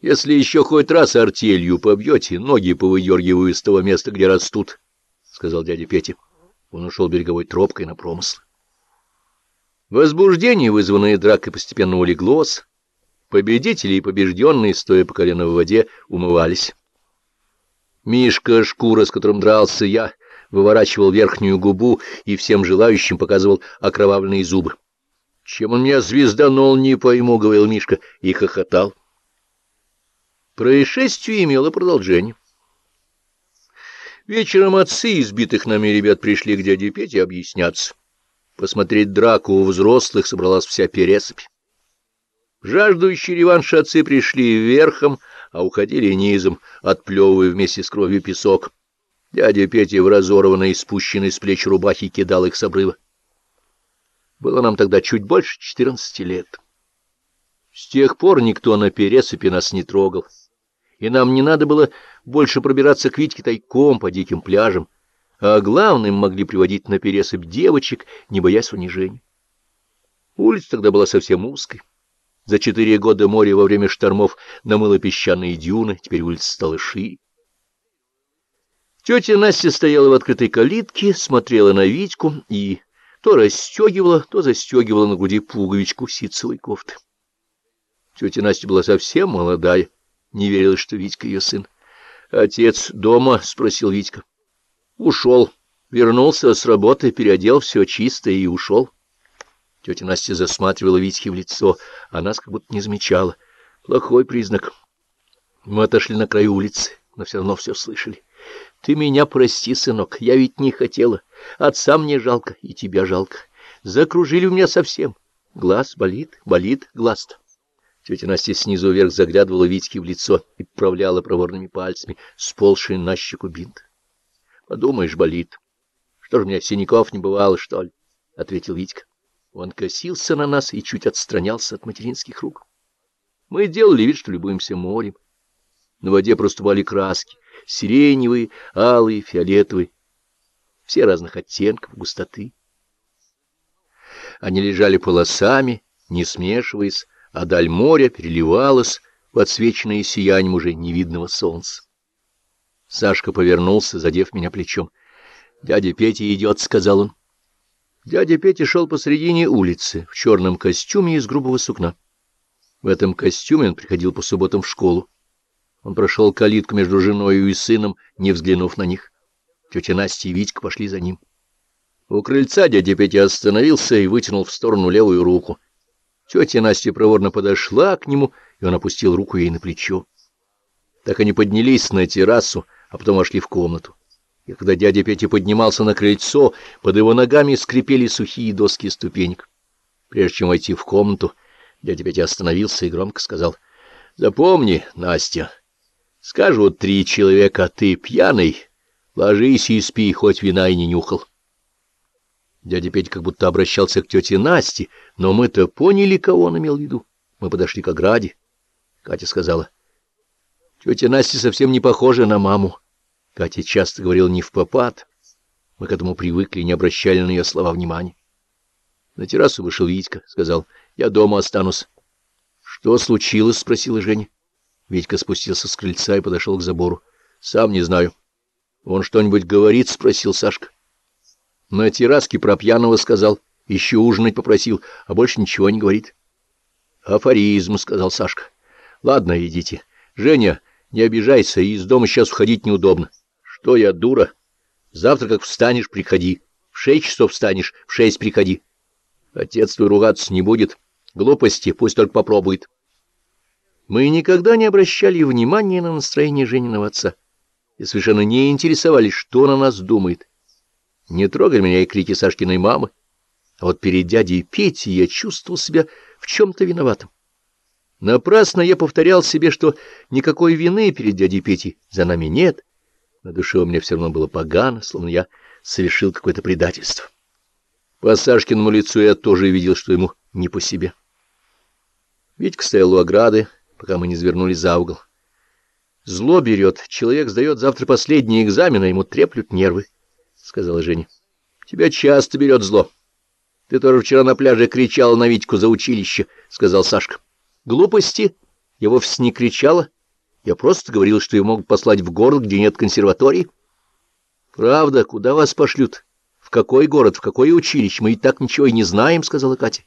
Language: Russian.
Если еще хоть раз артелью побьете, ноги повыдергиваю с того места, где растут, — сказал дядя Петя. Он ушел береговой тропкой на промысл. Возбуждение, вызванное дракой, постепенно улеглось. Победители и побежденные, стоя по колено в воде, умывались. Мишка, шкура, с которым дрался я, выворачивал верхнюю губу и всем желающим показывал окровавленные зубы. «Чем он меня звезданул, не пойму», — говорил Мишка, и хохотал. Происшествие имело продолжение. Вечером отцы избитых нами ребят пришли к дяде Пете объясняться. Посмотреть драку у взрослых собралась вся пересыпь. Жаждущие реванша отцы пришли верхом, а уходили низом, отплевывая вместе с кровью песок. Дядя Петя в разорванной, спущенной с плеч рубахи кидал их с обрыва. Было нам тогда чуть больше четырнадцати лет. С тех пор никто на пересыпи нас не трогал и нам не надо было больше пробираться к Витьке тайком по диким пляжам, а главным могли приводить на пересыпь девочек, не боясь унижения. Улица тогда была совсем узкой. За четыре года море во время штормов намыло песчаные дюны, теперь улица стала шире. Тетя Настя стояла в открытой калитке, смотрела на Витьку и то расстегивала, то застегивала на груди пуговичку ситцевой кофты. Тетя Настя была совсем молодая, не верила, что Витька ее сын. — Отец дома? — спросил Витька. — Ушел. Вернулся с работы, переодел все чисто и ушел. Тетя Настя засматривала Витьке в лицо, а нас как будто не замечала. Плохой признак. Мы отошли на край улицы, но все равно все слышали. — Ты меня прости, сынок, я ведь не хотела. Отца мне жалко, и тебя жалко. Закружили у меня совсем. Глаз болит, болит глаз-то. Тетя Настя снизу вверх заглядывала Витьке в лицо и поправляла проворными пальцами сползший на щеку бинт. — Подумаешь, болит. Что ж, у меня синяков не бывало, что ли? — ответил Витька. Он косился на нас и чуть отстранялся от материнских рук. Мы делали вид, что любуемся морем. На воде проступали краски — сиреневые, алые, фиолетовые, все разных оттенков, густоты. Они лежали полосами, не смешиваясь, а даль моря переливалась, подсвеченная сиянием уже невидного солнца. Сашка повернулся, задев меня плечом. — Дядя Петя идет, — сказал он. Дядя Петя шел посредине улицы, в черном костюме из грубого сукна. В этом костюме он приходил по субботам в школу. Он прошел калитку между женой и сыном, не взглянув на них. Тетя Настя и Витька пошли за ним. У крыльца дядя Петя остановился и вытянул в сторону левую руку. Тетя Настя проворно подошла к нему, и он опустил руку ей на плечо. Так они поднялись на террасу, а потом вошли в комнату. И когда дядя Петя поднимался на крыльцо, под его ногами скрипели сухие доски ступенек. Прежде чем войти в комнату, дядя Петя остановился и громко сказал, — Запомни, Настя, скажут три человека, а ты пьяный, ложись и спи, хоть вина и не нюхал. Дядя Петя как будто обращался к тете Насте, но мы-то поняли, кого он имел в виду. Мы подошли к ограде. Катя сказала, тетя Настя совсем не похожа на маму. Катя часто говорила не в попад. Мы к этому привыкли и не обращали на ее слова внимания. На террасу вышел Витька, сказал, я дома останусь. — Что случилось? — спросила Женя. Витька спустился с крыльца и подошел к забору. — Сам не знаю. — Он что-нибудь говорит? — спросил Сашка. На терраске про пьяного сказал, еще ужинать попросил, а больше ничего не говорит. Афоризм, — сказал Сашка. Ладно, идите. Женя, не обижайся, из дома сейчас уходить неудобно. Что я, дура? Завтра, как встанешь, приходи. В шесть часов встанешь, в шесть приходи. Отец твой ругаться не будет. Глупости, пусть только попробует. Мы никогда не обращали внимания на настроение Жениного отца и совершенно не интересовались, что о нас думает. Не трогай меня и крики Сашкиной мамы. А вот перед дядей Петей я чувствовал себя в чем-то виноватым. Напрасно я повторял себе, что никакой вины перед дядей Петей за нами нет. На душе у меня все равно было погано, словно я совершил какое-то предательство. По Сашкиному лицу я тоже видел, что ему не по себе. Витька стоял у ограды, пока мы не завернули за угол. Зло берет, человек сдает завтра последний экзамен, а ему треплют нервы сказала Женя. — Тебя часто берет зло. Ты тоже вчера на пляже кричал на Витьку за училище, — сказал Сашка. — Глупости? Я вовсе не кричала. Я просто говорил, что его могут послать в город, где нет консерватории. Правда, куда вас пошлют? В какой город, в какое училище? Мы и так ничего и не знаем, — сказала Катя.